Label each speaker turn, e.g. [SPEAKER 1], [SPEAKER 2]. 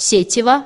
[SPEAKER 1] Сетева